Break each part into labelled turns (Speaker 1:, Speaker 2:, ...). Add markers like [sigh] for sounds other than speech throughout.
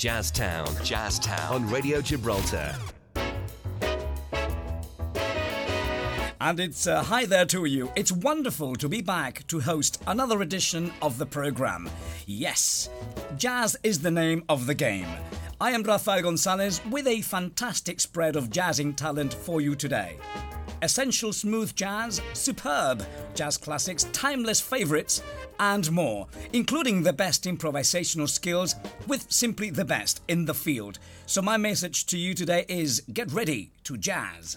Speaker 1: Jazztown. Jazztown. On Radio Gibraltar.
Speaker 2: And it's uh, hi there to you. It's wonderful to be back to host another edition of the program. Yes, jazz is the name of the game. I am Rafael Gonzalez with a fantastic spread of jazzing talent for you today. Essential smooth jazz, superb jazz classics, timeless favorites, and more, including the best improvisational skills with simply the best in the field. So, my message to you today is get ready to jazz.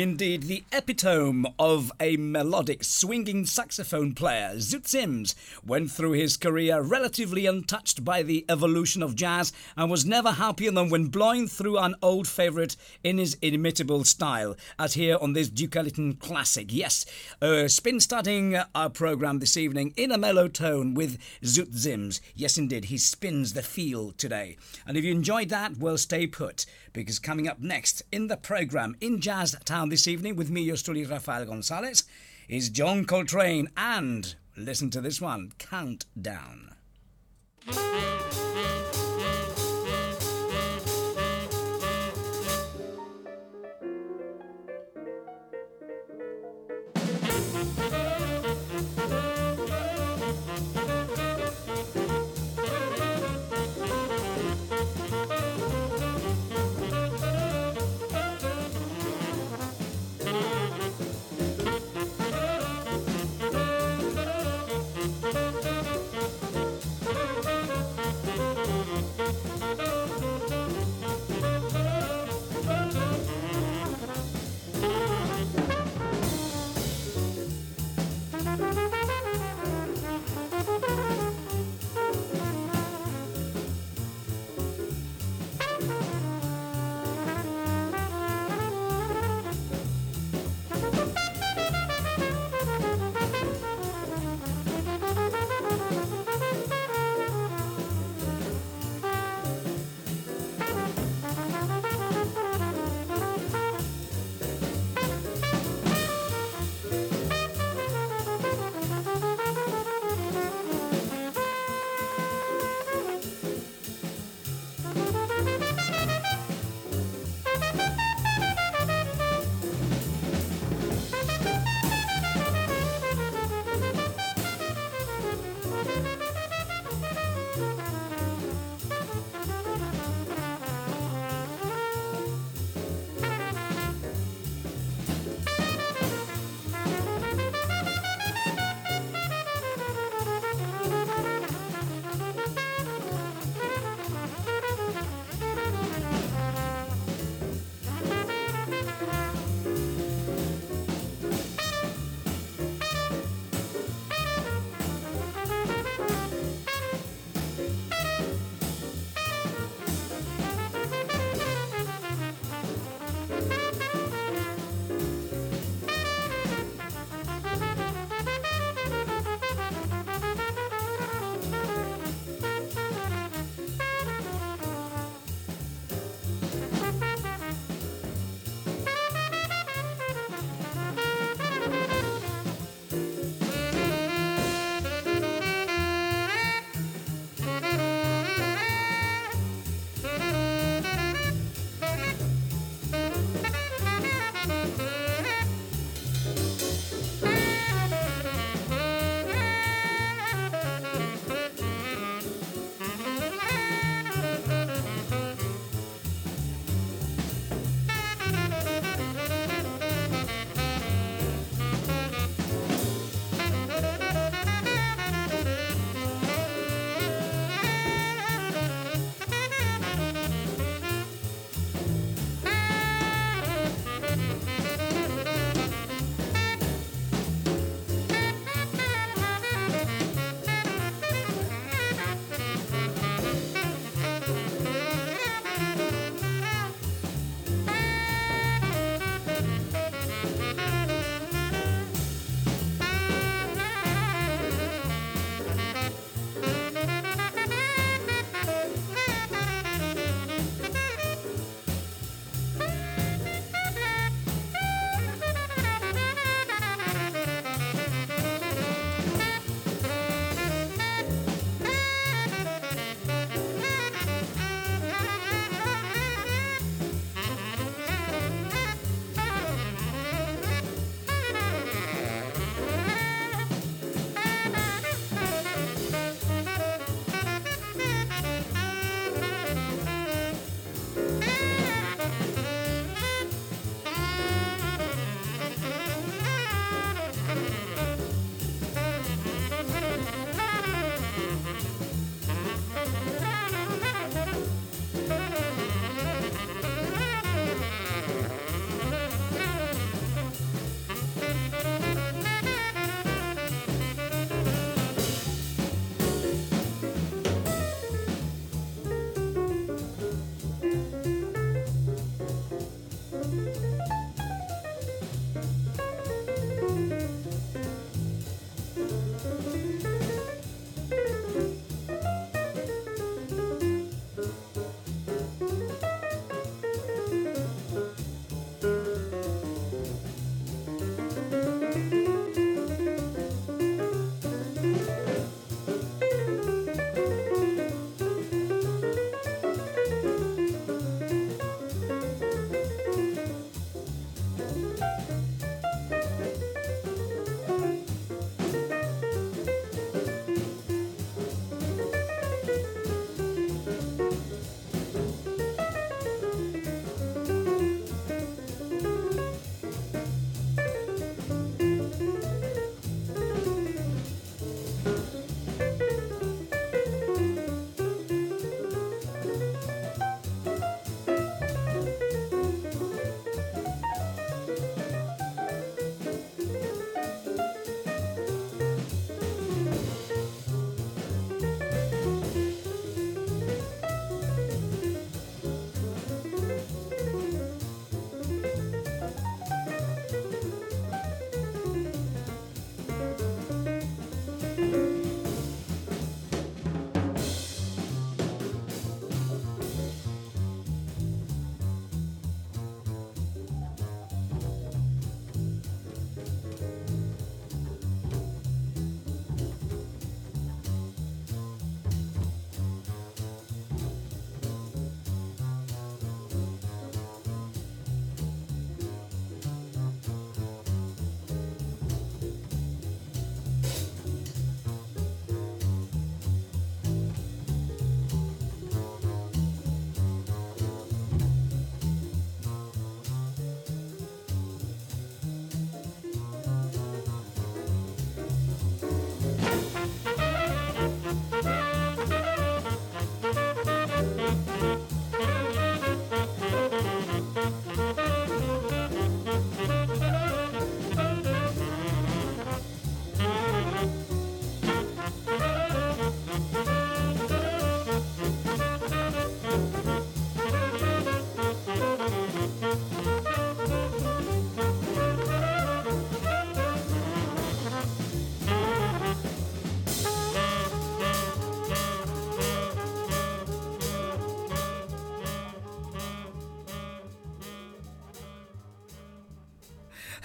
Speaker 2: Indeed, the epitome of a melodic swinging saxophone player, Zoot Sims went through his career relatively untouched by the evolution of jazz and was never happier than when blowing through an old favourite in his inimitable style, as here on this Duke Ellington classic. Yes, uh, spin starting our programme this evening in a mellow tone with Zoot Sims. Yes, indeed, he spins the feel today. And if you enjoyed that, well, stay put, because coming up next in the programme in Jazz Town this evening with me, your truly, Rafael Gonzalez, is John Coltrane and, listen to this one, Countdown.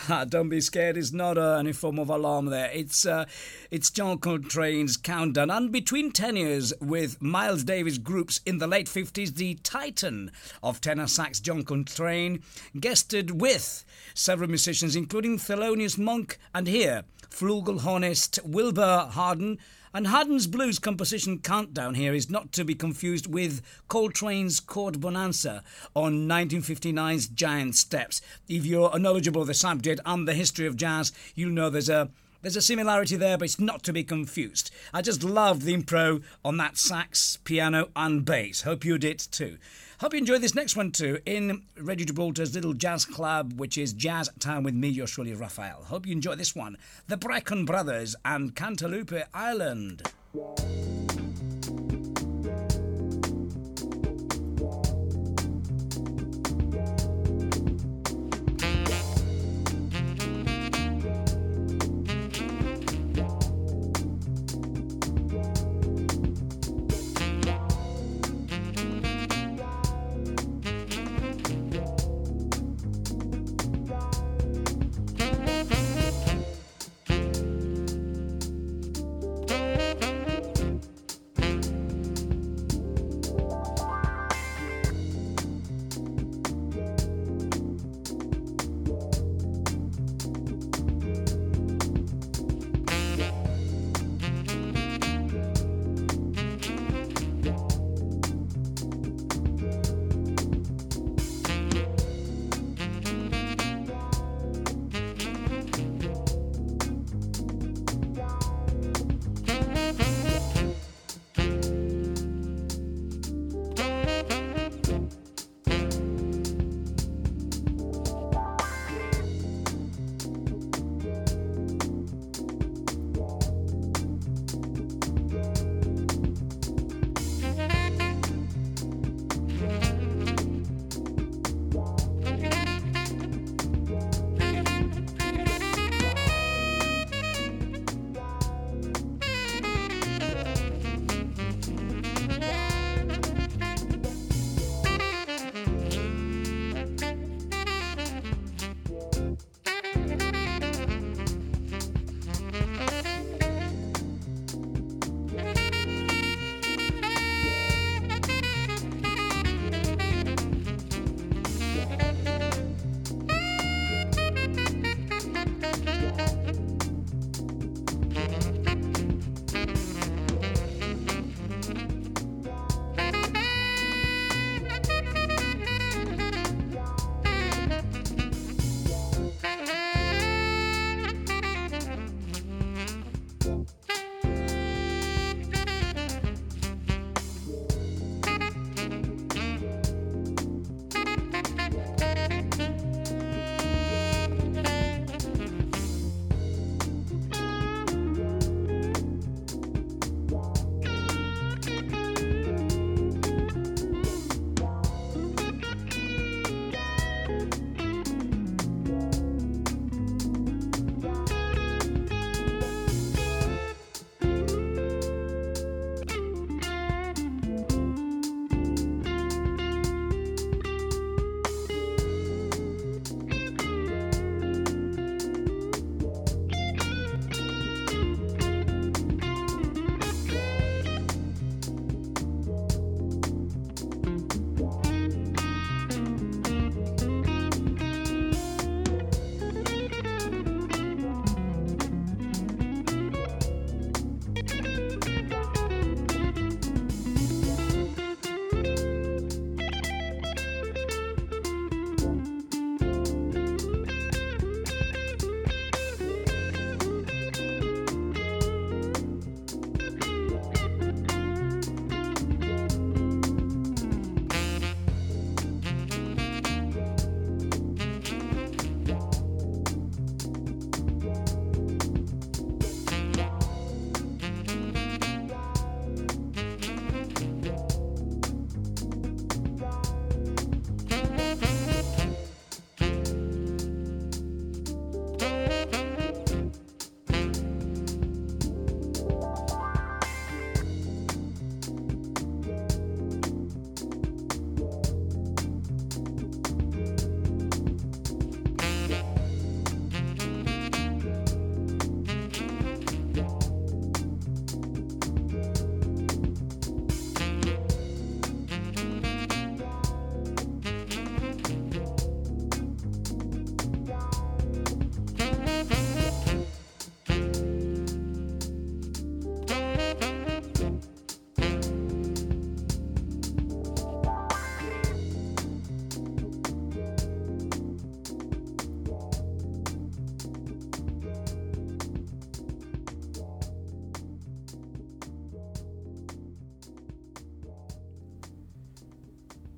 Speaker 2: [laughs] Don't be scared. It's not uh, any form of alarm there. It's uh, it's John Coltrane's countdown. And between tenures with Miles Davis groups in the late 50s, the titan of tenor sax John Coltrane guested with several musicians, including Thelonious Monk and here flugelhornist Wilbur Harden and Harden's blues composition Countdown here is not to be confused with Coltrane's Chord Bonanza on 1959's Giant Steps. If you're knowledgeable of the subject and the history of jazz, you'll know there's a there's a similarity there, but it's not to be confused. I just loved the impro on that sax, piano, and bass. Hope you did too. Hope you enjoyed this next one too in Reggie Gibraltar's little jazz club, which is Jazz Town with me, your surely Raphael. Hope you enjoy this one. The Brecon Brothers and Cantaloupe Island.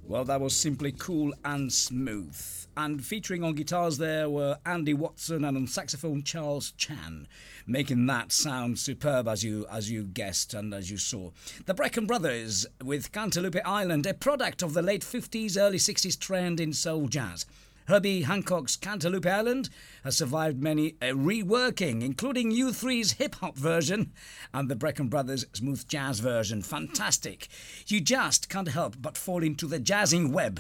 Speaker 2: Well, that was simply cool and smooth. And featuring on guitars there were Andy Watson and on saxophone Charles Chan, making that sound superb as you as you guessed and as you saw. The Brecon Brothers with Cantaloupe Island, a product of the late 50s, early 60s trend in soul jazz. Herbie Hancock's Cantaloupe Island has survived many a reworking, including Us3's hip hop version and the Brecken Brothers smooth jazz version. Fantastic. You just can't help but fall into the jazzing web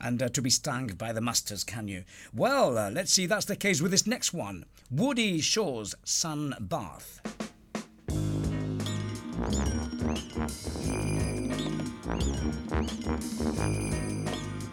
Speaker 2: and uh, to be stung by the musters, can you? Well, uh, let's see that's the case with this next one Woody Shaw's Sun Bath.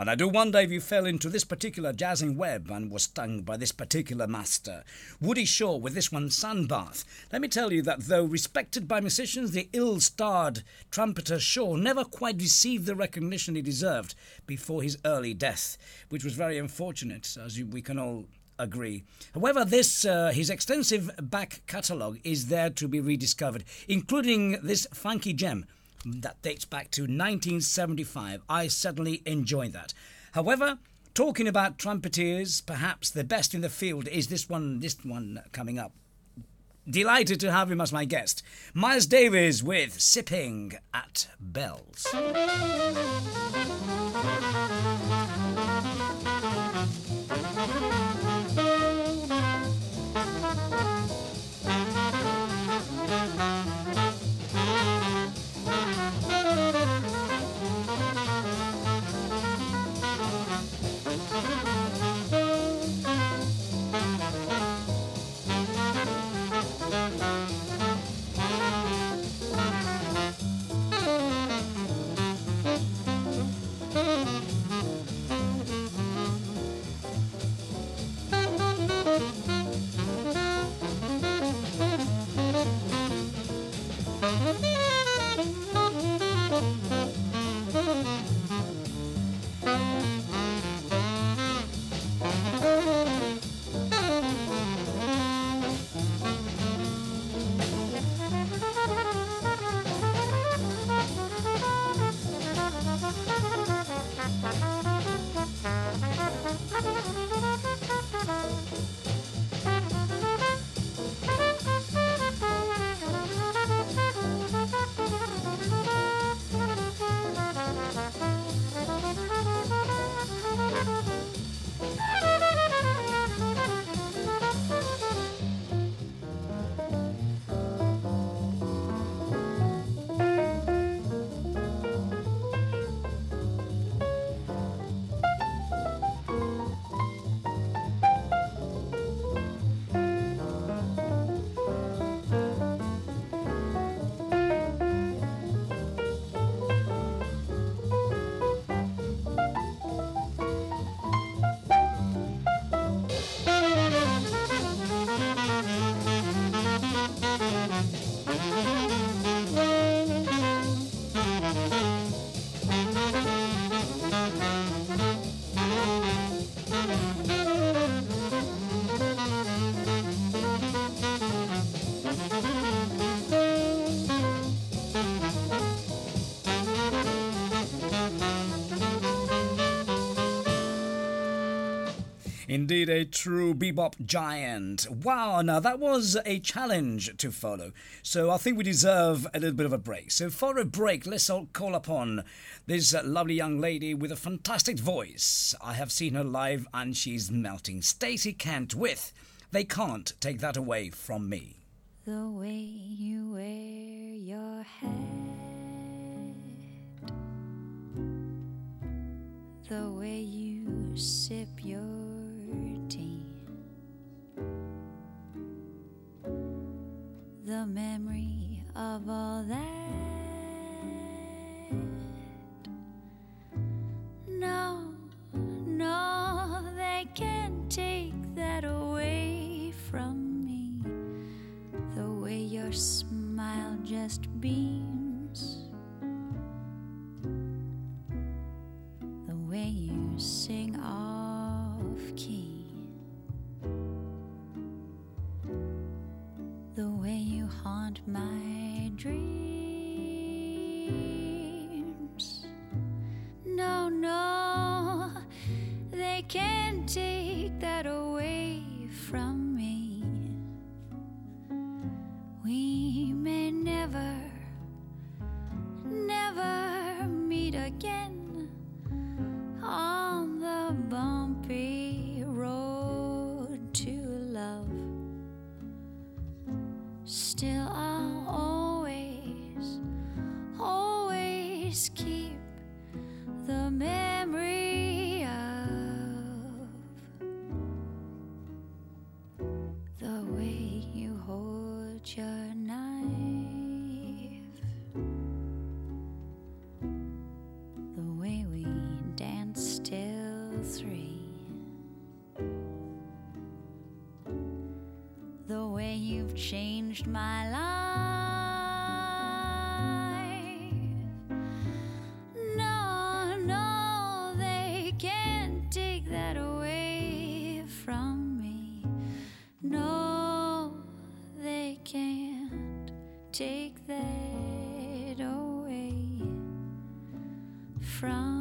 Speaker 2: And I do wonder if you fell into this particular jazzing web and was stung by this particular master. Woody Shaw with this one, Sunbath. Let me tell you that though respected by musicians, the ill starred trumpeter Shaw never quite received the recognition he deserved before his early death, which was very unfortunate, as we can all agree. However, this uh, his extensive back catalogue is there to be rediscovered, including this funky gem that dates back to 1975. I certainly enjoy that. However, talking about trumpeters, perhaps the best in the field is this one. This one coming up. Delighted to have him as my guest, Miles Davis with "Sipping at Bells." Indeed, a true bebop giant. Wow, now that was a challenge to follow. So I think we deserve a little bit of a break. So for a break, let's all call upon this lovely young lady with a fantastic voice. I have seen her live and she's melting. Stacey Kent with They Can't Take That Away From Me.
Speaker 3: The way you wear your hat, the way you sip your the memory of all that. No, no, they can't take that away from me. The way your smile just beams, my life. No, no, they can't take that away from me. No, they can't take that away from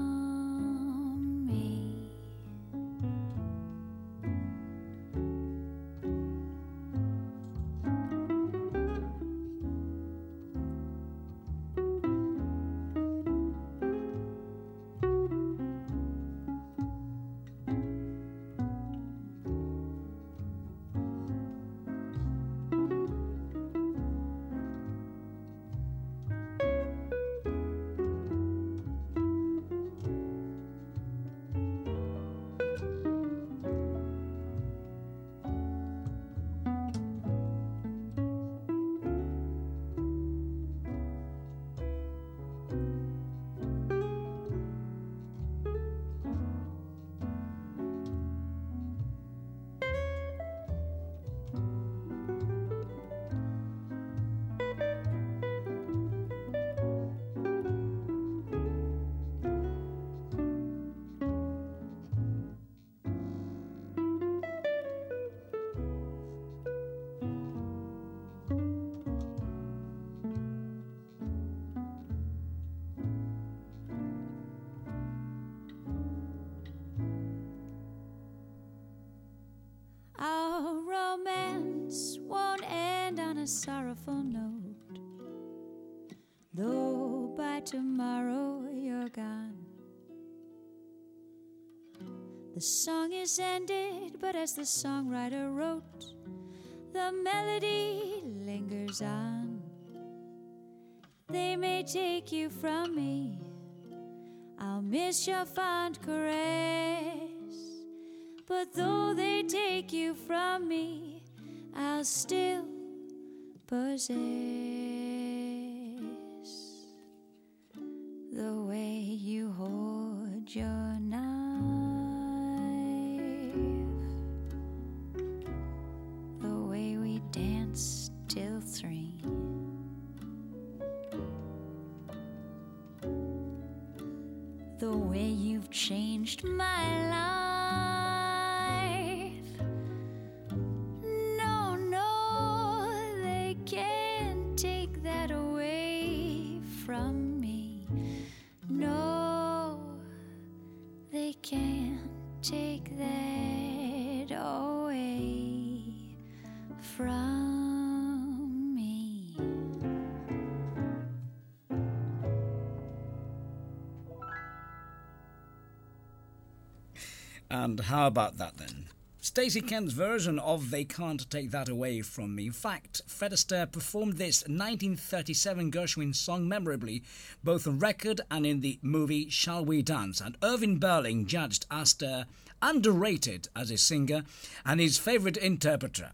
Speaker 3: The song is ended, but as the songwriter wrote, the melody lingers on. They may take you from me. I'll miss your fond caress. But though they take you from me, I'll still possess the way you hold your knife, changed my life.
Speaker 2: And how about that then? Stacey Kent's version of They Can't Take That Away From Me. In fact, Fred Astaire performed this 1937 Gershwin song memorably, both on record and in the movie Shall We Dance. And Irving Berling judged Astaire underrated as a singer and his favourite interpreter.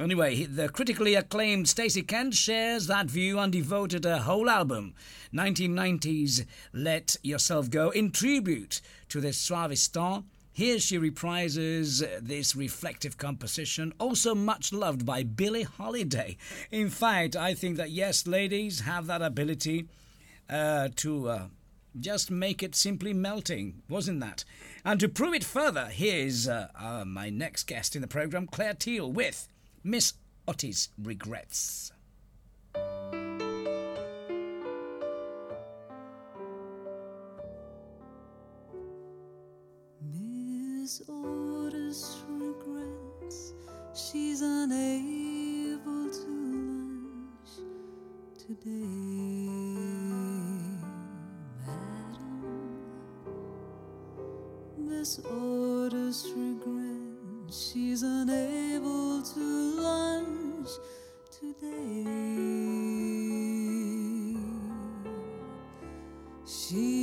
Speaker 2: Anyway, the critically acclaimed Stacey Kent shares that view and devoted a whole album, 1990's Let Yourself Go, in tribute to the suavista. Here she reprises this reflective composition, also much loved by Billie Holiday. In fact, I think that yes, ladies have that ability uh, to uh, just make it simply melting, wasn't that? And to prove it further, here's uh, uh, my next guest in the program, Claire Teal, with Miss Otis Regrets.
Speaker 4: Unable to lunch today, madam. Miss Otis regrets she's unable to lunch today. She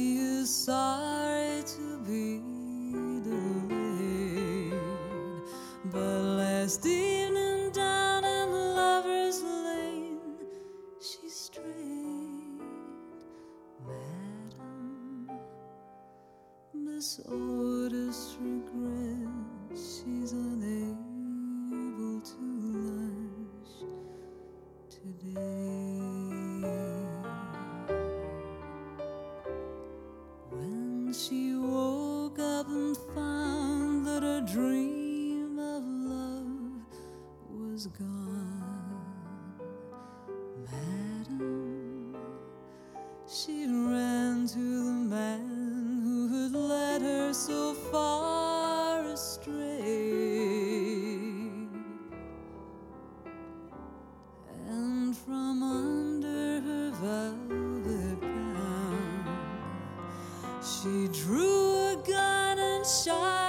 Speaker 4: she drew a gun and shot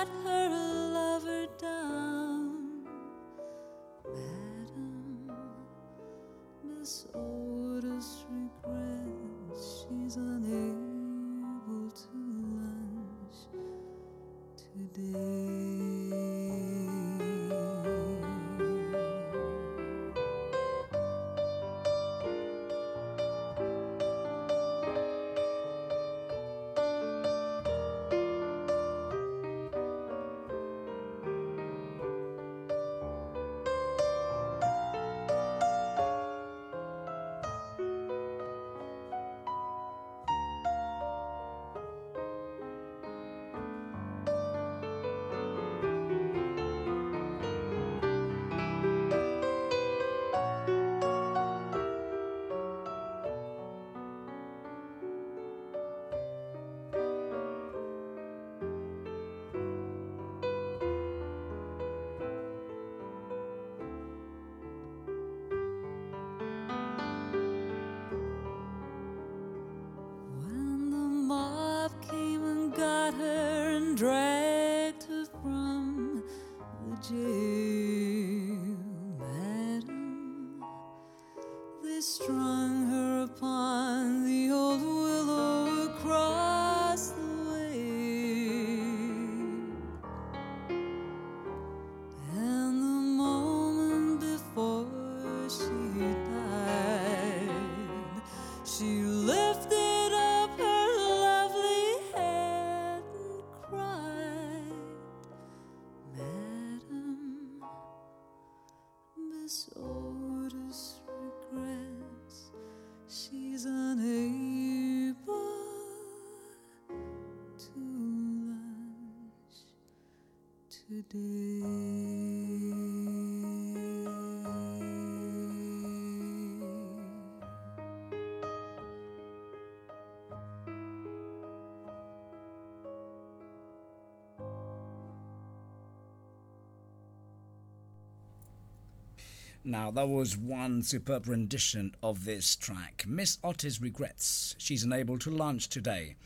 Speaker 2: Now, that was one superb rendition of this track. Miss Otis regrets she's unable to launch today.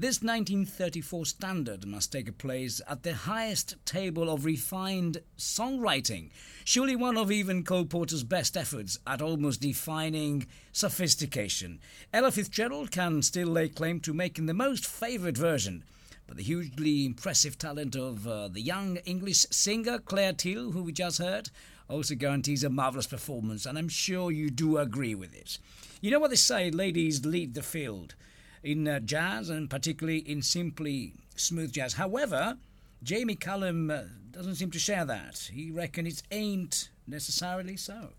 Speaker 2: This 1934 standard must take a place at the highest table of refined songwriting, surely one of even Cole Porter's best efforts at almost defining sophistication. Ella Fitzgerald can still lay claim to making the most favourite version, but the hugely impressive talent of uh, the young English singer Claire Teal, who we just heard, also guarantees a marvellous performance, and I'm sure you do agree with it. You know what they say, ladies lead the field in uh, jazz and particularly in simply smooth jazz. However, Jamie Cullum uh, doesn't seem to share that. He reckons it ain't necessarily so.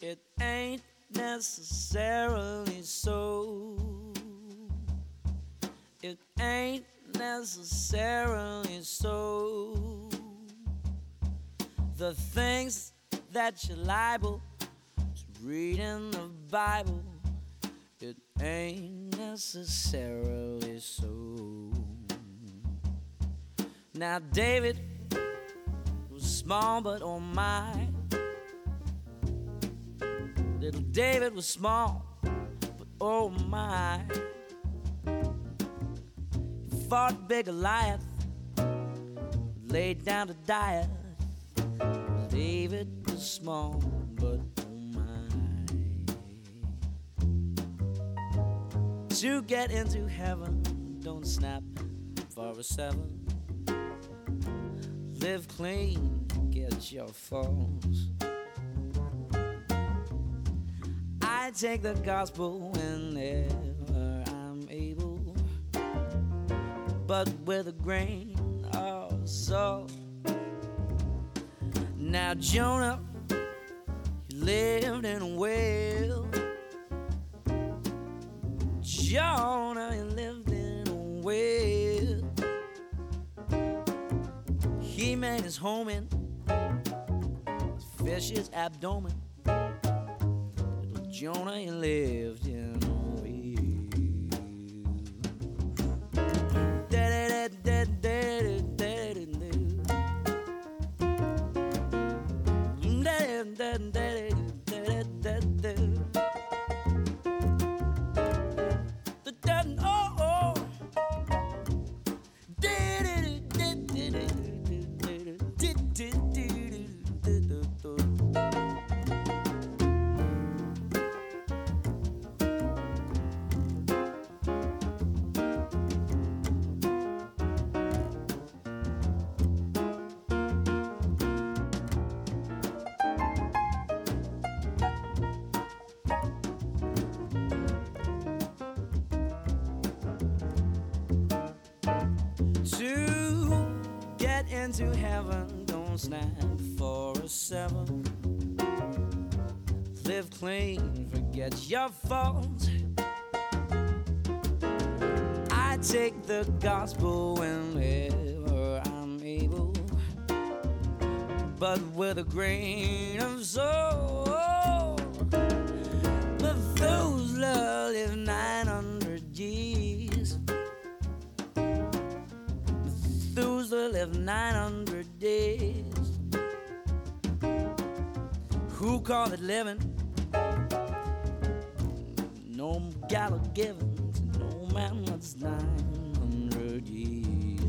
Speaker 5: It ain't necessarily so. It ain't necessarily so. The things that you're liable to read in the Bible, it ain't necessarily so. Now, David was small, but oh my. Little David was small, but oh my. Fought big Goliath, laid down to die. David was small, but oh my. To get into heaven, don't snap for a seven. Live clean, get your falls. I take the gospel whenever but with a grain of salt. Now Jonah, he lived in a whale, Jonah he lived in a whale. He made his home in his fish's abdomen. Little Jonah he lived in into heaven, don't snap for a seven. Live clean, forget your faults. I take the gospel whenever I'm able, but with a grain of salt. Called it living? No gala givens, no man that's 900 years.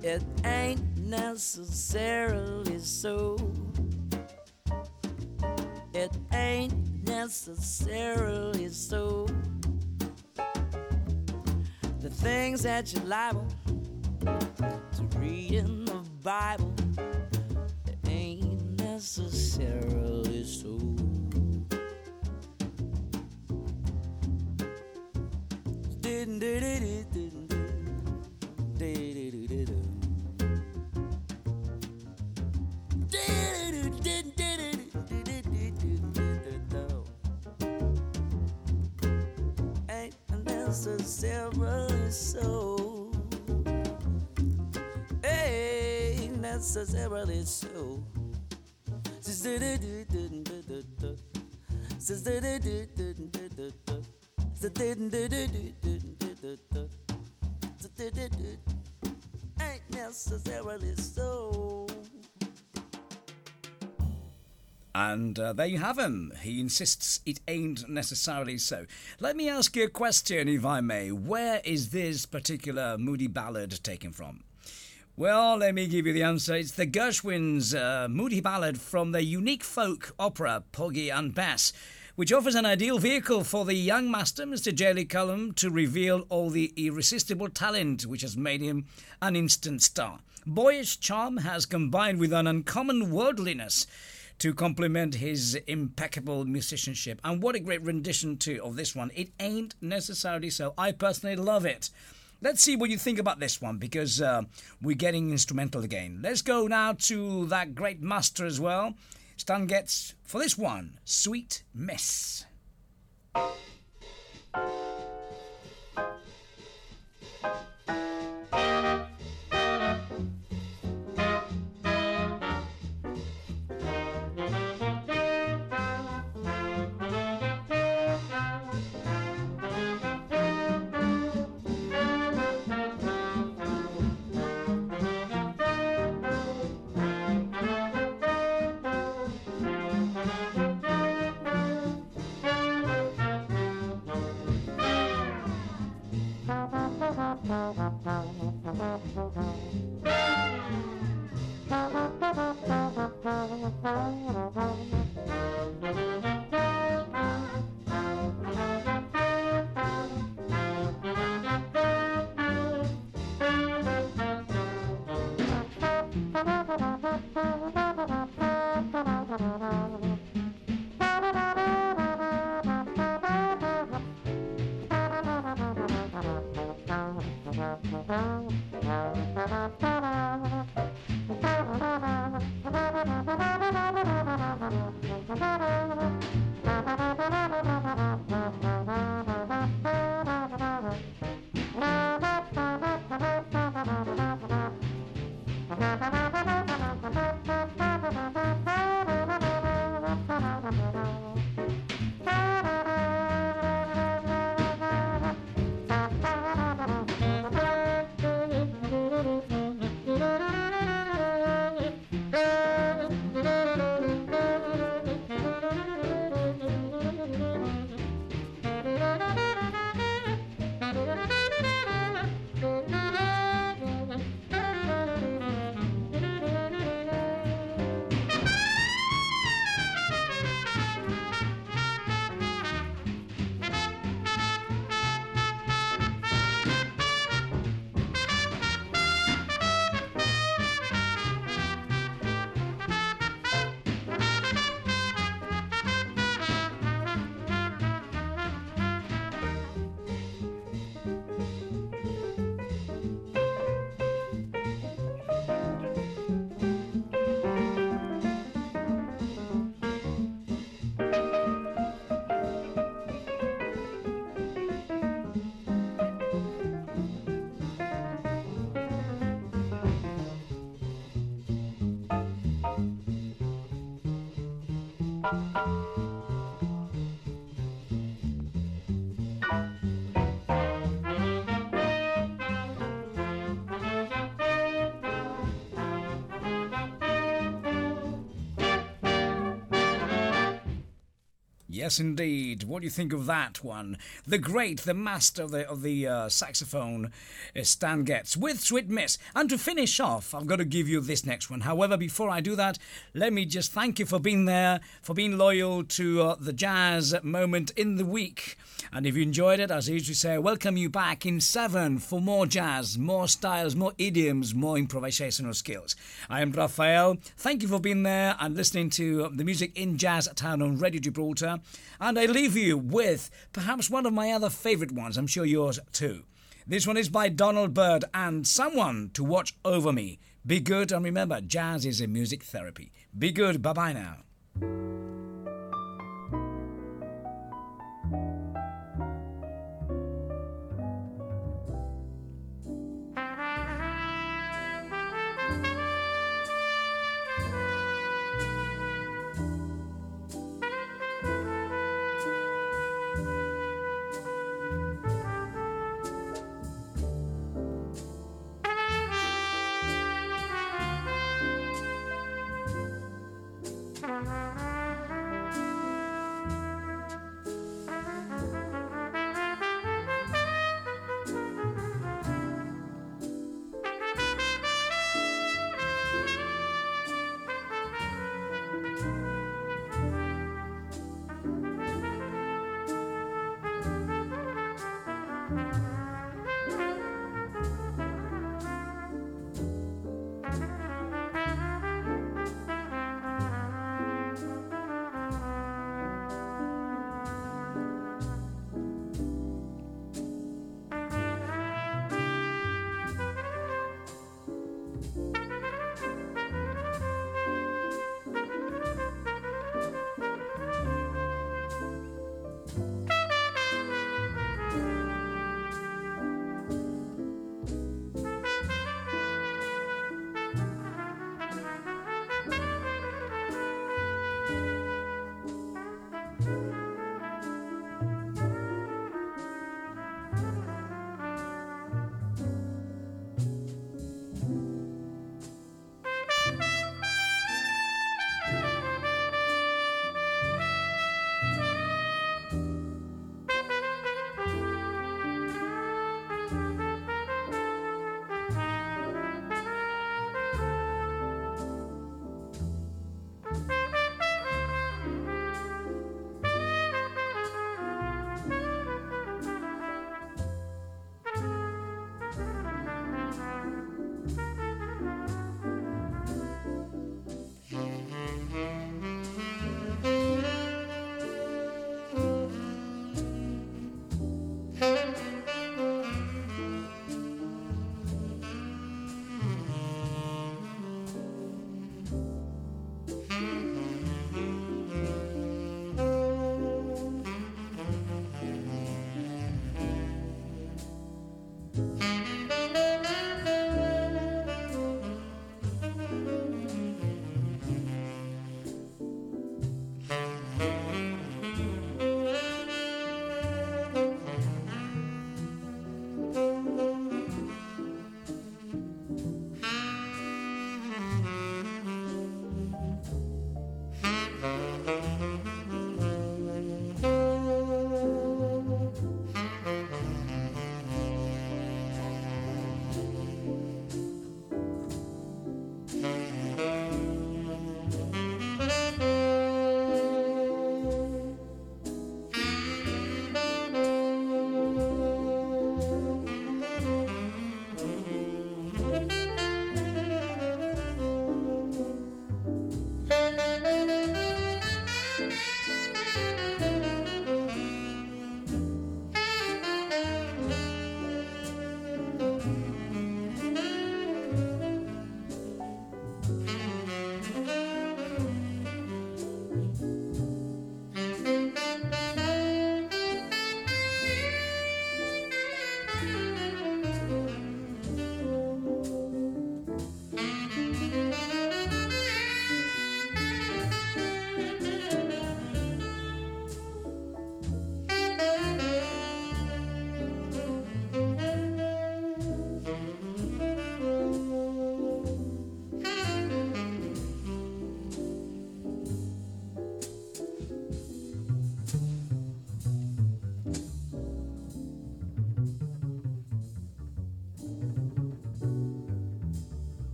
Speaker 5: It ain't necessarily so. It ain't necessarily so. The things that you're liable to read in the Bible necessarily so. Ain't necessarily so. Ain't necessarily so.
Speaker 2: And uh, there you have him. He insists it ain't necessarily so. Let me ask you a question, if I may. Where is this particular moody ballad taken from? Well, let me give you the answer. It's the Gershwins' uh, moody ballad from their unique folk opera, Porgy and Bess, which offers an ideal vehicle for the young master, Mr. J. Cullum, to reveal all the irresistible talent which has made him an instant star. Boyish charm has combined with an uncommon worldliness to complement his impeccable musicianship. And what a great rendition, too, of this one. It ain't necessarily so. I personally love it. Let's see what you think about this one because uh, we're getting instrumental again. Let's go now to that great master as well. Stan Getz for this one Sweet Miss.
Speaker 6: Thank you.
Speaker 2: Yes, indeed. What do you think of that one? The great, the master of the, of the uh, saxophone, uh, Stan Getz, with Sweet Miss. And to finish off, I've got to give you this next one. However, before I do that, let me just thank you for being there, for being loyal to uh, the jazz moment in the week. And if you enjoyed it, as I usually say, I welcome you back in seven for more jazz, more styles, more idioms, more improvisational skills. I am Raphael. Thank you for being there and listening to the music in Jazz Town on Radio Gibraltar. And I leave you with perhaps one of my other favourite ones. I'm sure yours too. This one is by Donald Byrd and Someone to Watch Over Me. Be good and remember, jazz is a music therapy. Be good. Bye bye now.